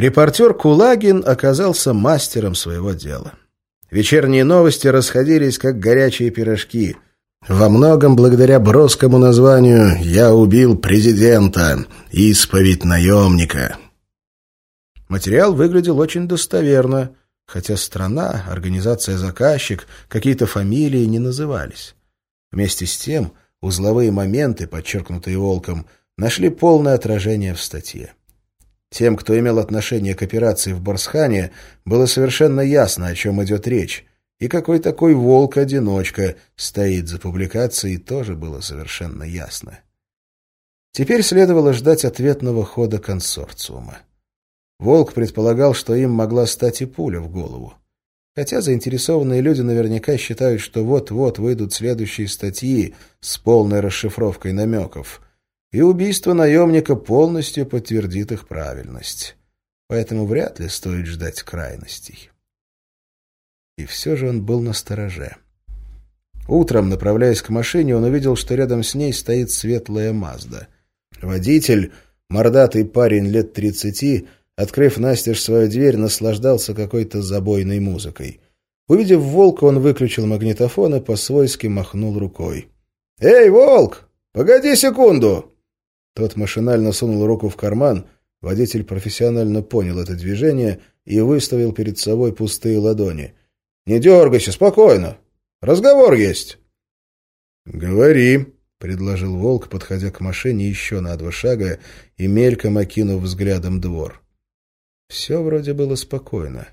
Репортер Кулагин оказался мастером своего дела. Вечерние новости расходились, как горячие пирожки. Во многом благодаря броскому названию «Я убил президента. Исповедь наемника». Материал выглядел очень достоверно, хотя страна, организация-заказчик, какие-то фамилии не назывались. Вместе с тем узловые моменты, подчеркнутые Волком, нашли полное отражение в статье. Тем, кто имел отношение к операции в Барсхане, было совершенно ясно, о чем идет речь, и какой такой волк-одиночка стоит за публикацией, тоже было совершенно ясно. Теперь следовало ждать ответного хода консорциума. Волк предполагал, что им могла стать и пуля в голову. Хотя заинтересованные люди наверняка считают, что вот-вот выйдут следующие статьи с полной расшифровкой намеков — и убийство наемника полностью подтвердит их правильность. Поэтому вряд ли стоит ждать крайностей. И все же он был на стороже. Утром, направляясь к машине, он увидел, что рядом с ней стоит светлая Мазда. Водитель, мордатый парень лет тридцати, открыв настежь свою дверь, наслаждался какой-то забойной музыкой. Увидев волка, он выключил магнитофон и по-свойски махнул рукой. «Эй, волк! Погоди секунду!» Тот машинально сунул руку в карман, водитель профессионально понял это движение и выставил перед собой пустые ладони. «Не дергайся, спокойно. Разговор есть». «Говори», — предложил Волк, подходя к машине еще на два шага и мельком окинув взглядом двор. Все вроде было спокойно.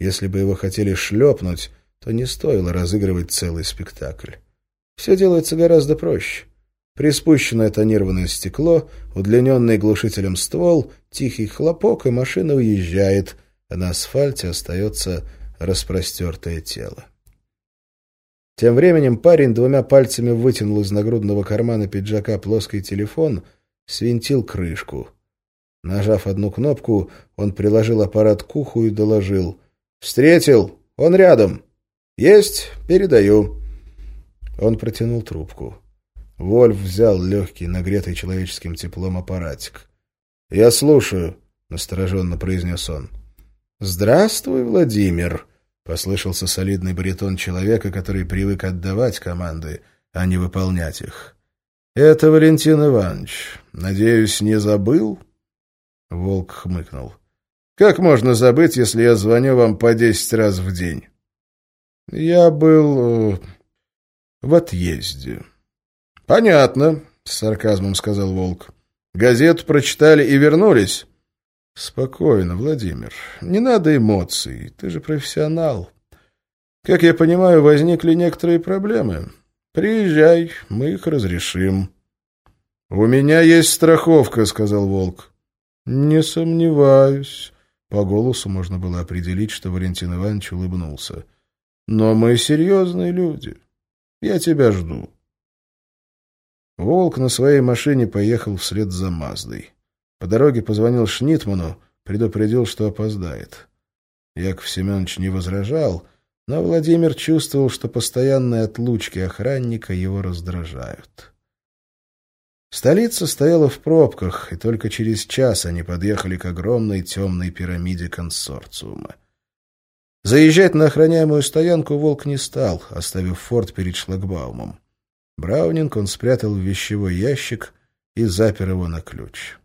Если бы его хотели шлепнуть, то не стоило разыгрывать целый спектакль. Все делается гораздо проще. Приспущенное тонированное стекло, удлиненный глушителем ствол, тихий хлопок, и машина уезжает, а на асфальте остается распростертое тело. Тем временем парень двумя пальцами вытянул из нагрудного кармана пиджака плоский телефон, свинтил крышку. Нажав одну кнопку, он приложил аппарат к уху и доложил. «Встретил! Он рядом! Есть! Передаю!» Он протянул трубку. Вольф взял легкий, нагретый человеческим теплом аппаратик. — Я слушаю, — настороженно произнес он. — Здравствуй, Владимир, — послышался солидный баритон человека, который привык отдавать команды, а не выполнять их. — Это Валентин Иванович. Надеюсь, не забыл? Волк хмыкнул. — Как можно забыть, если я звоню вам по десять раз в день? — Я был... Э, в отъезде. «Понятно», — с сарказмом сказал Волк. «Газету прочитали и вернулись?» «Спокойно, Владимир. Не надо эмоций. Ты же профессионал. Как я понимаю, возникли некоторые проблемы. Приезжай, мы их разрешим». «У меня есть страховка», — сказал Волк. «Не сомневаюсь». По голосу можно было определить, что Валентин Иванович улыбнулся. «Но мы серьезные люди. Я тебя жду». Волк на своей машине поехал вслед за Маздой. По дороге позвонил Шнитману, предупредил, что опоздает. Яков Семенович не возражал, но Владимир чувствовал, что постоянные отлучки охранника его раздражают. Столица стояла в пробках, и только через час они подъехали к огромной темной пирамиде консорциума. Заезжать на охраняемую стоянку Волк не стал, оставив форт перед шлагбаумом. Браунинг он спрятал в вещевой ящик и запер его на ключ.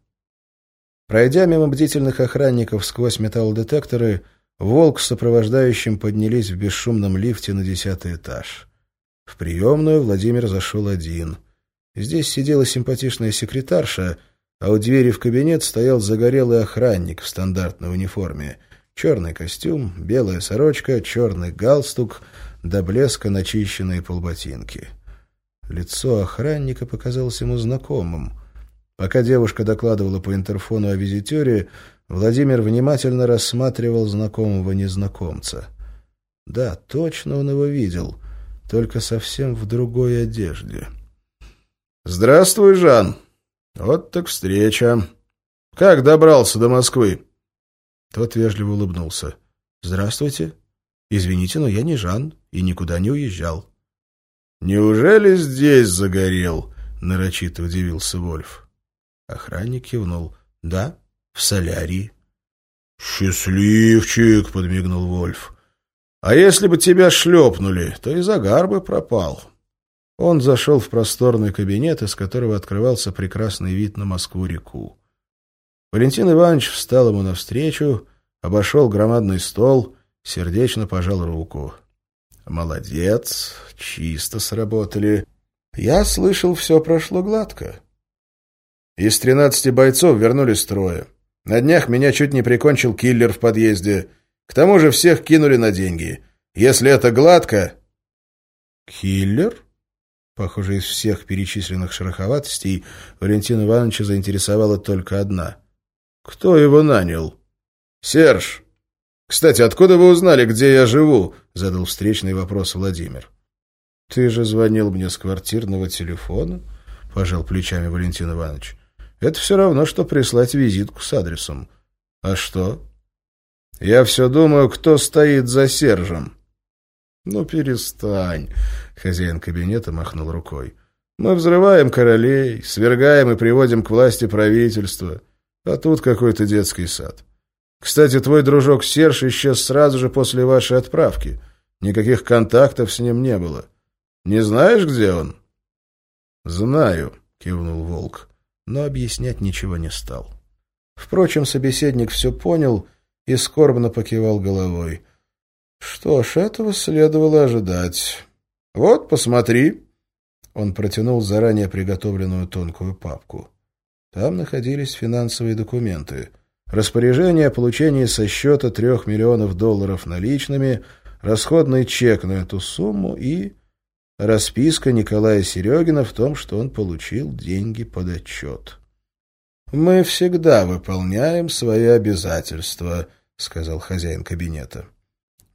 Пройдя мимо бдительных охранников сквозь металлодетекторы, Волк с сопровождающим поднялись в бесшумном лифте на десятый этаж. В приемную Владимир зашел один. Здесь сидела симпатичная секретарша, а у двери в кабинет стоял загорелый охранник в стандартной униформе. Черный костюм, белая сорочка, черный галстук, до блеска начищенные полботинки. Лицо охранника показалось ему знакомым. Пока девушка докладывала по интерфону о визитере, Владимир внимательно рассматривал знакомого незнакомца. Да, точно он его видел, только совсем в другой одежде. «Здравствуй, Жан! Вот так встреча! Как добрался до Москвы?» Тот вежливо улыбнулся. «Здравствуйте. Извините, но я не Жан и никуда не уезжал». «Неужели здесь загорел?» — нарочито удивился Вольф. Охранник кивнул. «Да, в солярии». «Счастливчик!» — подмигнул Вольф. «А если бы тебя шлепнули, то и загар бы пропал». Он зашел в просторный кабинет, из которого открывался прекрасный вид на Москву-реку. Валентин Иванович встал ему навстречу, обошел громадный стол, сердечно пожал руку. «Молодец, чисто сработали. Я слышал, все прошло гладко. Из тринадцати бойцов вернулись трое. На днях меня чуть не прикончил киллер в подъезде. К тому же всех кинули на деньги. Если это гладко...» «Киллер?» Похоже, из всех перечисленных шероховатостей Валентина Ивановича заинтересовала только одна. «Кто его нанял?» «Серж! Кстати, откуда вы узнали, где я живу?» — задал встречный вопрос Владимир. «Ты же звонил мне с квартирного телефона?» — пожал плечами Валентин Иванович. «Это все равно, что прислать визитку с адресом. А что?» «Я все думаю, кто стоит за Сержем». «Ну, перестань!» — хозяин кабинета махнул рукой. «Мы взрываем королей, свергаем и приводим к власти правительство. А тут какой-то детский сад. Кстати, твой дружок Серж исчез сразу же после вашей отправки. Никаких контактов с ним не было. Не знаешь, где он?» «Знаю», — кивнул Волк, но объяснять ничего не стал. Впрочем, собеседник все понял и скорбно покивал головой — что ж, этого следовало ожидать. Вот, посмотри. Он протянул заранее приготовленную тонкую папку. Там находились финансовые документы. Распоряжение о получении со счета трех миллионов долларов наличными, расходный чек на эту сумму и расписка Николая Серегина в том, что он получил деньги под отчет. «Мы всегда выполняем свои обязательства», — сказал хозяин кабинета.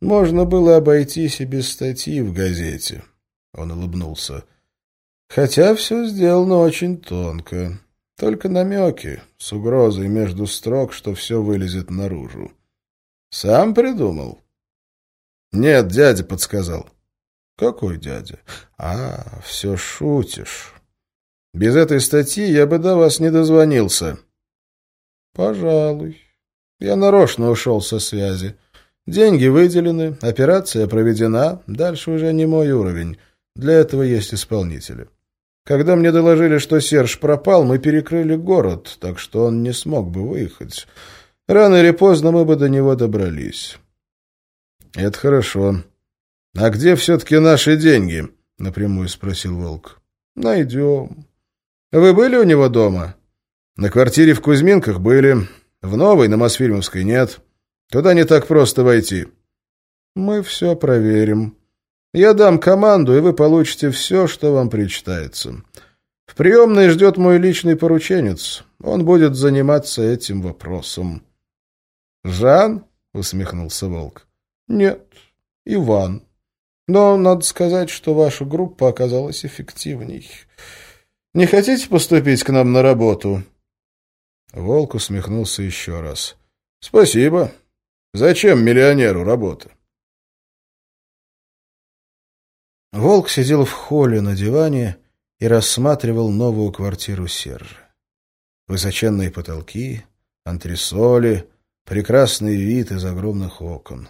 Можно было обойтись и без статьи в газете. Он улыбнулся. Хотя все сделано очень тонко. Только намеки, с угрозой между строк, что все вылезет наружу. Сам придумал? Нет, дядя подсказал. Какой дядя? А, все шутишь. Без этой статьи я бы до вас не дозвонился. Пожалуй. Я нарочно ушел со связи. Деньги выделены, операция проведена, дальше уже не мой уровень. Для этого есть исполнители. Когда мне доложили, что Серж пропал, мы перекрыли город, так что он не смог бы выехать. Рано или поздно мы бы до него добрались. — Это хорошо. — А где все-таки наши деньги? — напрямую спросил Волк. — Найдем. — Вы были у него дома? — На квартире в Кузьминках были. В новой, на Мосфильмовской, нет. — Туда не так просто войти. Мы все проверим. Я дам команду, и вы получите все, что вам причитается. В приемной ждет мой личный порученец. Он будет заниматься этим вопросом. «Жан?» — усмехнулся Волк. «Нет, Иван. Но надо сказать, что ваша группа оказалась эффективней. Не хотите поступить к нам на работу?» Волк усмехнулся еще раз. «Спасибо. Зачем миллионеру работа? Волк сидел в холле на диване и рассматривал новую квартиру Сержа. Высоченные потолки, антресоли, прекрасный вид из огромных окон.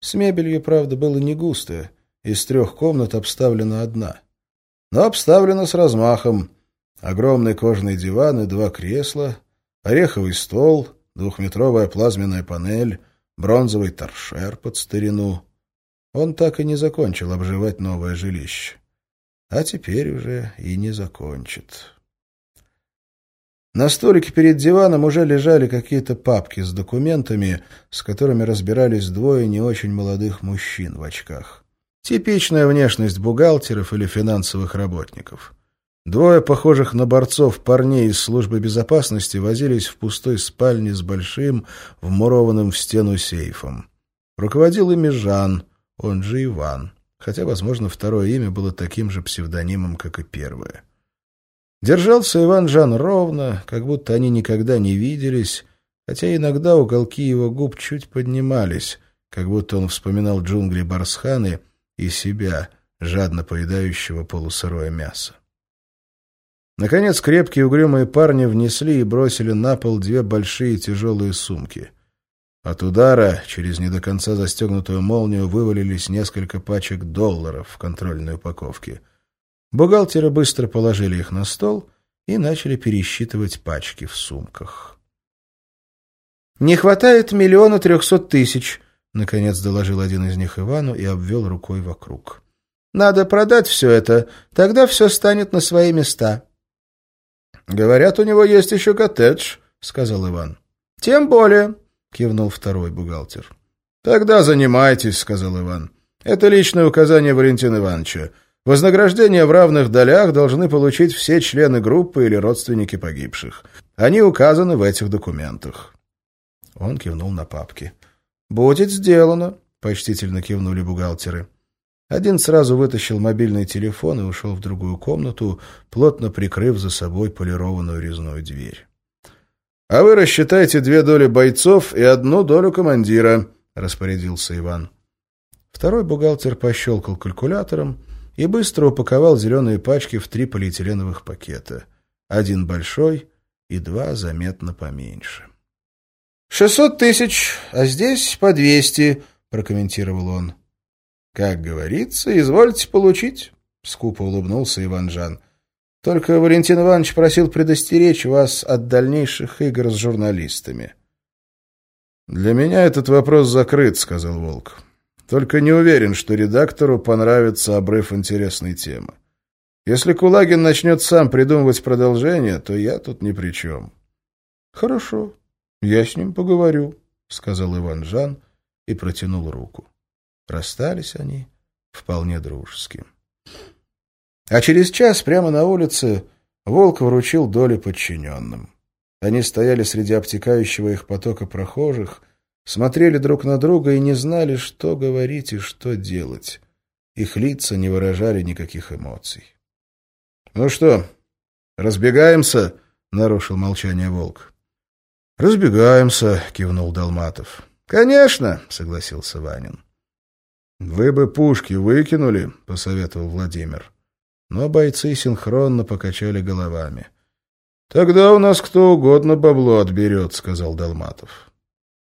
С мебелью, правда, было не густо, из трех комнат обставлена одна. Но обставлена с размахом. Огромный кожаный диван и два кресла, ореховый стол, двухметровая плазменная панель — бронзовый торшер под старину. Он так и не закончил обживать новое жилище. А теперь уже и не закончит. На столике перед диваном уже лежали какие-то папки с документами, с которыми разбирались двое не очень молодых мужчин в очках. Типичная внешность бухгалтеров или финансовых работников. Двое похожих на борцов парней из службы безопасности возились в пустой спальне с большим, вмурованным в стену сейфом. Руководил ими Жан, он же Иван, хотя, возможно, второе имя было таким же псевдонимом, как и первое. Держался Иван Жан ровно, как будто они никогда не виделись, хотя иногда уголки его губ чуть поднимались, как будто он вспоминал джунгли Барсханы и себя, жадно поедающего полусырое мясо. Наконец крепкие угрюмые парни внесли и бросили на пол две большие тяжелые сумки. От удара через не до конца застегнутую молнию вывалились несколько пачек долларов в контрольной упаковке. Бухгалтеры быстро положили их на стол и начали пересчитывать пачки в сумках. «Не хватает миллиона трехсот тысяч», — наконец доложил один из них Ивану и обвел рукой вокруг. «Надо продать все это, тогда все станет на свои места». «Говорят, у него есть еще коттедж», — сказал Иван. «Тем более», — кивнул второй бухгалтер. «Тогда занимайтесь», — сказал Иван. «Это личное указание Валентина Ивановича. Вознаграждение в равных долях должны получить все члены группы или родственники погибших. Они указаны в этих документах». Он кивнул на папки. «Будет сделано», — почтительно кивнули бухгалтеры. Один сразу вытащил мобильный телефон и ушел в другую комнату, плотно прикрыв за собой полированную резную дверь. «А вы рассчитайте две доли бойцов и одну долю командира», — распорядился Иван. Второй бухгалтер пощелкал калькулятором и быстро упаковал зеленые пачки в три полиэтиленовых пакета. Один большой и два заметно поменьше. «Шестьсот тысяч, а здесь по двести», — прокомментировал он. «Как говорится, извольте получить», — скупо улыбнулся Иван Жан. Только Валентин Иванович просил предостеречь вас от дальнейших игр с журналистами. «Для меня этот вопрос закрыт», — сказал Волк. «Только не уверен, что редактору понравится обрыв интересной темы. Если Кулагин начнет сам придумывать продолжение, то я тут ни при чем». «Хорошо, я с ним поговорю», — сказал Иван Жан и протянул руку. Расстались они вполне дружески. А через час прямо на улице Волк вручил доли подчиненным. Они стояли среди обтекающего их потока прохожих, смотрели друг на друга и не знали, что говорить и что делать. Их лица не выражали никаких эмоций. — Ну что, разбегаемся? — нарушил молчание Волк. — Разбегаемся, — кивнул Долматов. — Конечно, — согласился Ванин. — Вы бы пушки выкинули, — посоветовал Владимир но бойцы синхронно покачали головами. «Тогда у нас кто угодно бабло отберет», — сказал Долматов.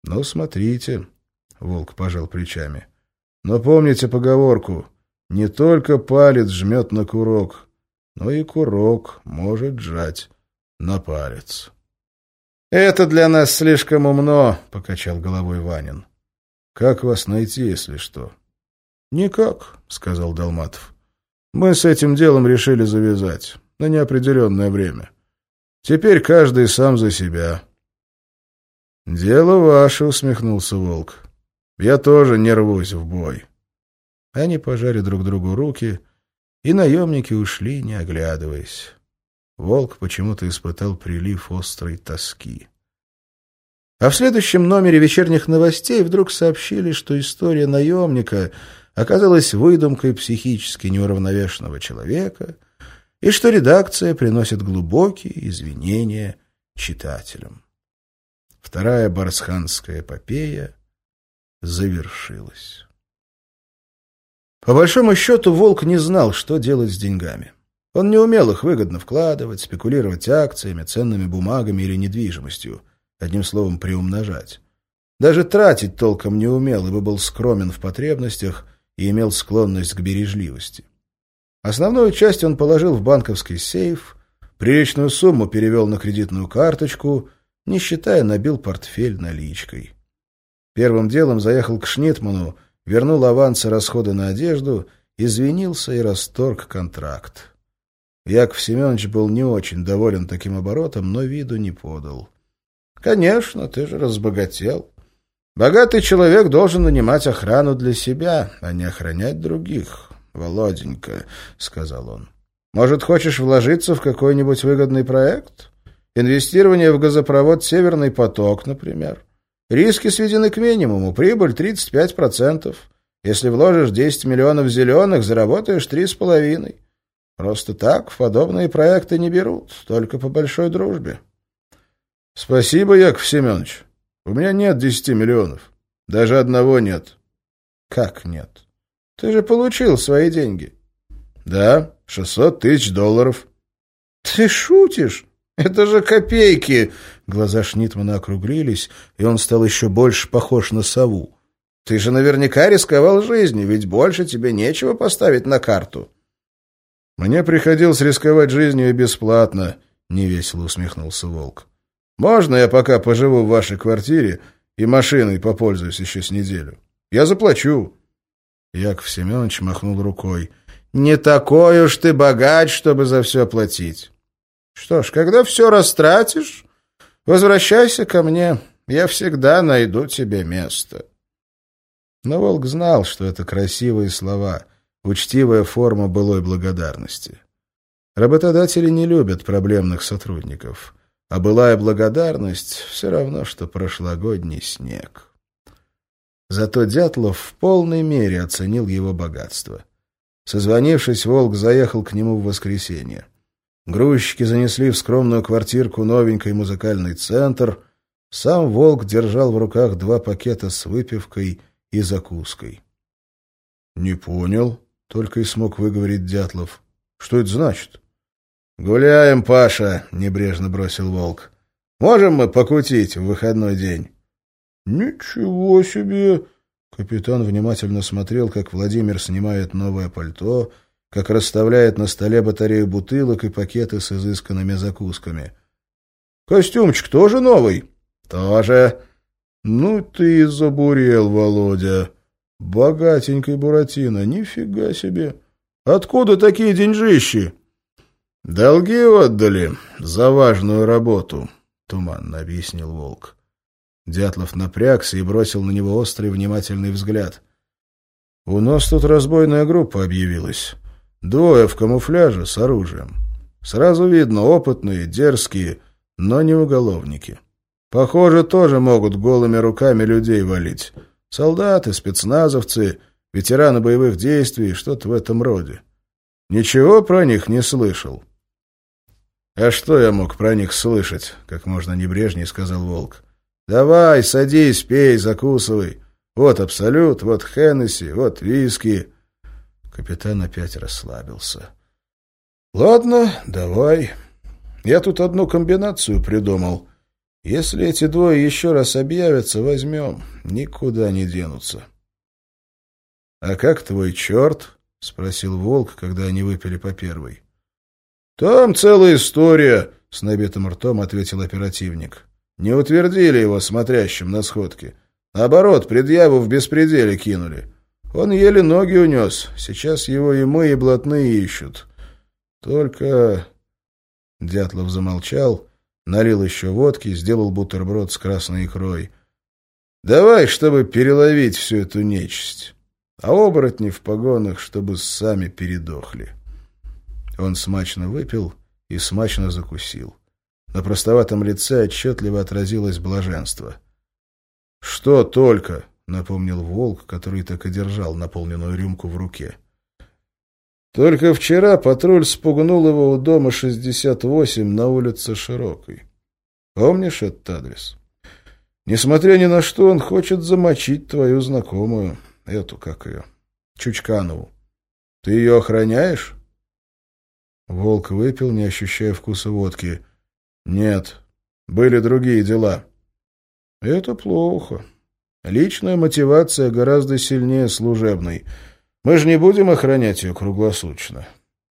«Ну, смотрите», — Волк пожал плечами. «Но помните поговорку, не только палец жмет на курок, но и курок может жать на палец». «Это для нас слишком умно», — покачал головой Ванин. «Как вас найти, если что?» «Никак», — сказал Долматов. Мы с этим делом решили завязать на неопределенное время. Теперь каждый сам за себя. «Дело ваше», — усмехнулся Волк. «Я тоже не рвусь в бой». Они пожали друг другу руки, и наемники ушли, не оглядываясь. Волк почему-то испытал прилив острой тоски. А в следующем номере вечерних новостей вдруг сообщили, что история наемника — оказалась выдумкой психически неуравновешенного человека и что редакция приносит глубокие извинения читателям. Вторая барсханская эпопея завершилась. По большому счету, Волк не знал, что делать с деньгами. Он не умел их выгодно вкладывать, спекулировать акциями, ценными бумагами или недвижимостью, одним словом, приумножать. Даже тратить толком не умел, ибо был скромен в потребностях и имел склонность к бережливости. Основную часть он положил в банковский сейф, приличную сумму перевел на кредитную карточку, не считая, набил портфель наличкой. Первым делом заехал к Шнитману, вернул авансы расходы на одежду, извинился и расторг контракт. Яков Семенович был не очень доволен таким оборотом, но виду не подал. — Конечно, ты же разбогател. Богатый человек должен нанимать охрану для себя, а не охранять других. Володенька, — сказал он. Может, хочешь вложиться в какой-нибудь выгодный проект? Инвестирование в газопровод «Северный поток», например. Риски сведены к минимуму, прибыль 35%. Если вложишь 10 миллионов зеленых, заработаешь 3,5. Просто так в подобные проекты не берут, только по большой дружбе. — Спасибо, Яков Семенович. У меня нет десяти миллионов. Даже одного нет. Как нет? Ты же получил свои деньги. Да, шестьсот тысяч долларов. Ты шутишь? Это же копейки!» Глаза Шнитмана округлились, и он стал еще больше похож на сову. «Ты же наверняка рисковал жизнью, ведь больше тебе нечего поставить на карту». «Мне приходилось рисковать жизнью и бесплатно», — невесело усмехнулся Волк. «Можно я пока поживу в вашей квартире и машиной попользуюсь еще с неделю? Я заплачу». Яков Семенович махнул рукой. «Не такой уж ты богач, чтобы за все платить. Что ж, когда все растратишь, возвращайся ко мне. Я всегда найду тебе место». Но Волк знал, что это красивые слова, учтивая форма былой благодарности. Работодатели не любят проблемных сотрудников, а былая благодарность все равно, что прошлогодний снег. Зато Дятлов в полной мере оценил его богатство. Созвонившись, Волк заехал к нему в воскресенье. Грузчики занесли в скромную квартирку новенький музыкальный центр. Сам Волк держал в руках два пакета с выпивкой и закуской. — Не понял, — только и смог выговорить Дятлов. — Что это значит? — Гуляем, Паша, — небрежно бросил Волк. — Можем мы покутить в выходной день? — Ничего себе! Капитан внимательно смотрел, как Владимир снимает новое пальто, как расставляет на столе батарею бутылок и пакеты с изысканными закусками. «Костюмчик тоже новый?» «Тоже». «Ну ты забурел, Володя. Богатенький Буратино, нифига себе. Откуда такие деньжищи?» «Долги отдали за важную работу», — туманно объяснил Волк. Дятлов напрягся и бросил на него острый внимательный взгляд. «У нас тут разбойная группа объявилась». Двое в камуфляже с оружием. Сразу видно, опытные, дерзкие, но не уголовники. Похоже, тоже могут голыми руками людей валить. Солдаты, спецназовцы, ветераны боевых действий, что-то в этом роде. Ничего про них не слышал. «А что я мог про них слышать?» — как можно небрежнее сказал Волк. «Давай, садись, пей, закусывай. Вот Абсолют, вот Хеннесси, вот виски. Капитан опять расслабился. «Ладно, давай. Я тут одну комбинацию придумал. Если эти двое еще раз объявятся, возьмем. Никуда не денутся». «А как твой черт?» — спросил Волк, когда они выпили по первой. «Там целая история», — с набитым ртом ответил оперативник. «Не утвердили его смотрящим на сходке. Наоборот, предъяву в беспределе кинули. Он еле ноги унес. Сейчас его и мы, и блатные ищут. Только...» Дятлов замолчал, налил еще водки, сделал бутерброд с красной икрой. «Давай, чтобы переловить всю эту нечисть. А оборотни в погонах, чтобы сами передохли». Он смачно выпил и смачно закусил. На простоватом лице отчетливо отразилось блаженство. «Что только?» — напомнил волк, который так и держал наполненную рюмку в руке. Только вчера патруль спугнул его у дома 68 на улице Широкой. Помнишь этот адрес? Несмотря ни на что, он хочет замочить твою знакомую, эту, как ее, Чучканову. Ты ее охраняешь? Волк выпил, не ощущая вкуса водки. Нет, были другие дела. Это плохо. Личная мотивация гораздо сильнее служебной. Мы же не будем охранять ее круглосуточно.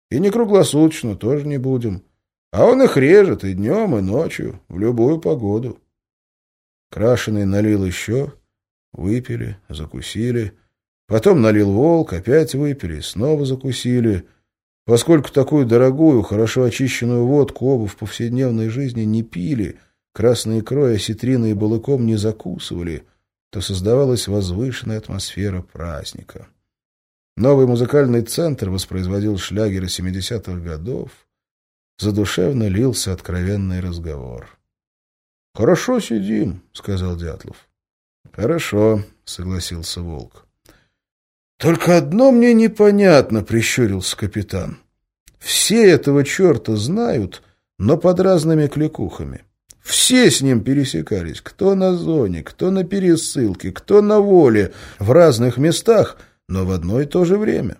И не круглосуточно тоже не будем. А он их режет и днем, и ночью, в любую погоду. Крашеный налил еще, выпили, закусили. Потом налил волк, опять выпили, снова закусили. Поскольку такую дорогую, хорошо очищенную водку оба в повседневной жизни не пили, красной икрой, осетриной и балыком не закусывали — то создавалась возвышенная атмосфера праздника. Новый музыкальный центр воспроизводил шлягеры 70-х годов. Задушевно лился откровенный разговор. — Хорошо сидим, — сказал Дятлов. — Хорошо, — согласился Волк. — Только одно мне непонятно, — прищурился капитан. — Все этого черта знают, но под разными кликухами. — все с ним пересекались, кто на зоне, кто на пересылке, кто на воле, в разных местах, но в одно и то же время.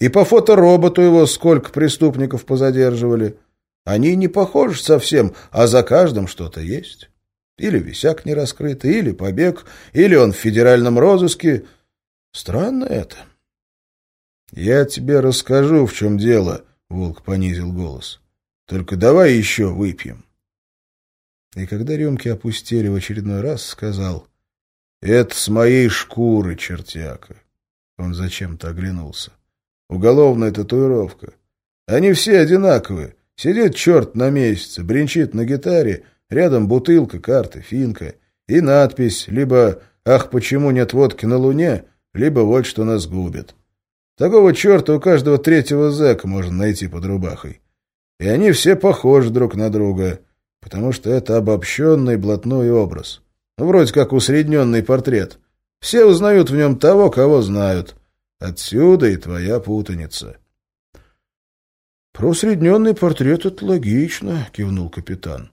И по фотороботу его сколько преступников позадерживали. Они не похожи совсем, а за каждым что-то есть. Или висяк не раскрытый, или побег, или он в федеральном розыске. Странно это. — Я тебе расскажу, в чем дело, — Волк понизил голос. — Только давай еще выпьем. И когда рюмки опустили в очередной раз, сказал, — Это с моей шкуры, чертяка. Он зачем-то оглянулся. Уголовная татуировка. Они все одинаковые. Сидит черт на месяце, бренчит на гитаре, рядом бутылка, карты, финка и надпись либо «Ах, почему нет водки на Луне?», либо «Вот что нас губит». Такого черта у каждого третьего зэка можно найти под рубахой. И они все похожи друг на друга, потому что это обобщенный блатной образ. Ну, вроде как усредненный портрет. Все узнают в нем того, кого знают. Отсюда и твоя путаница. «Про усредненный портрет это логично», — кивнул капитан.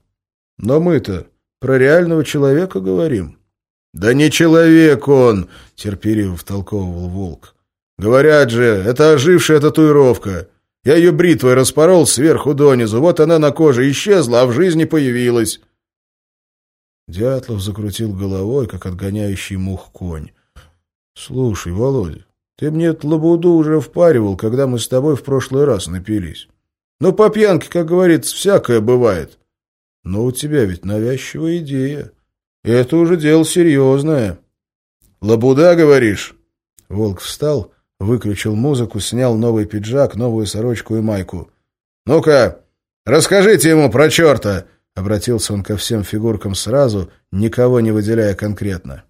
«Но мы-то про реального человека говорим». «Да не человек он!» — терпеливо втолковывал волк. «Говорят же, это ожившая татуировка. Я ее бритвой распорол сверху донизу, вот она на коже исчезла, а в жизни появилась». Дятлов закрутил головой, как отгоняющий мух конь. «Слушай, Володя, ты мне эту лабуду уже впаривал, когда мы с тобой в прошлый раз напились. Ну, по пьянке, как говорится, всякое бывает. Но у тебя ведь навязчивая идея. Это уже дело серьезное. Лабуда, говоришь? Волк встал, выключил музыку, снял новый пиджак, новую сорочку и майку. «Ну-ка, расскажите ему про черта!» Обратился он ко всем фигуркам сразу, никого не выделяя конкретно.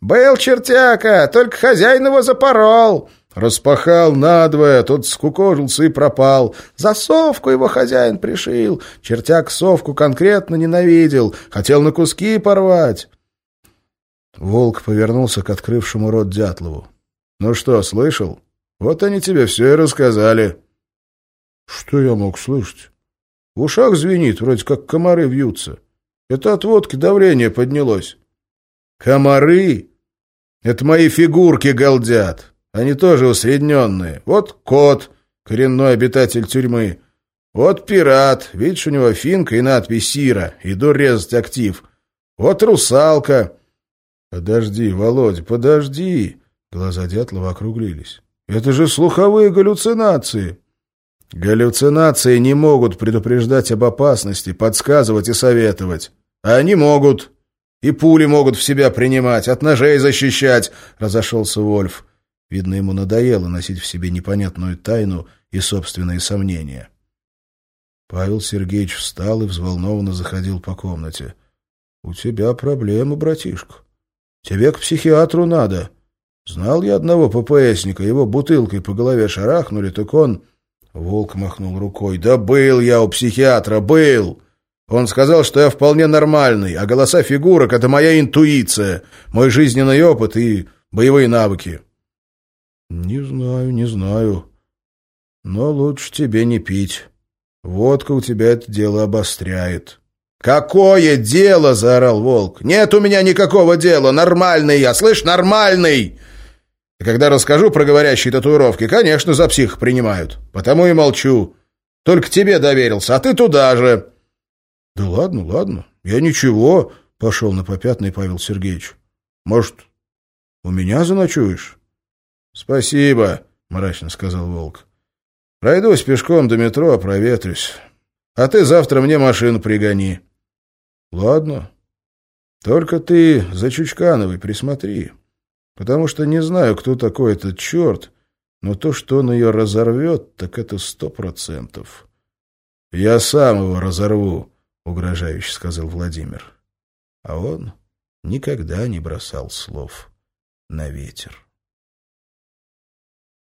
«Был чертяка, только хозяин его запорол!» Распахал надвое, тот скукожился и пропал. За совку его хозяин пришил. Чертяк совку конкретно ненавидел, хотел на куски порвать. Волк повернулся к открывшему рот Дятлову. — Ну что, слышал? Вот они тебе все и рассказали. — Что я мог слышать? В ушах звенит, вроде как комары вьются. Это от водки давление поднялось. — Комары? Это мои фигурки галдят. Они тоже усредненные. Вот кот, коренной обитатель тюрьмы. Вот пират, видишь, у него финка и надпись «Сира», иду резать актив. Вот русалка. Подожди, Володя, подожди. Глаза Дятлова округлились. Это же слуховые галлюцинации. Галлюцинации не могут предупреждать об опасности, подсказывать и советовать. А они могут. И пули могут в себя принимать, от ножей защищать, разошелся Вольф. Видно, ему надоело носить в себе непонятную тайну и собственные сомнения. Павел Сергеевич встал и взволнованно заходил по комнате. — У тебя проблемы, братишка. Тебе к психиатру надо. Знал я одного ППСника, его бутылкой по голове шарахнули, так он... Волк махнул рукой. «Да был я у психиатра, был! Он сказал, что я вполне нормальный, а голоса фигурок — это моя интуиция, мой жизненный опыт и боевые навыки. «Не знаю, не знаю. Но лучше тебе не пить. Водка у тебя это дело обостряет». «Какое дело?» — заорал волк. «Нет у меня никакого дела. Нормальный я, слышь, нормальный!» И когда расскажу про говорящие татуировки, конечно, за псих принимают. Потому и молчу. Только тебе доверился, а ты туда же. — Да ладно, ладно. Я ничего, — пошел на попятный Павел Сергеевич. — Может, у меня заночуешь? «Спасибо», — мрачно сказал Волк. «Пройдусь пешком до метро, проветрюсь. А ты завтра мне машину пригони». «Ладно. Только ты за Чучкановой присмотри, потому что не знаю, кто такой этот черт, но то, что он ее разорвет, так это сто процентов». «Я сам его разорву», — угрожающе сказал Владимир. А он никогда не бросал слов на ветер.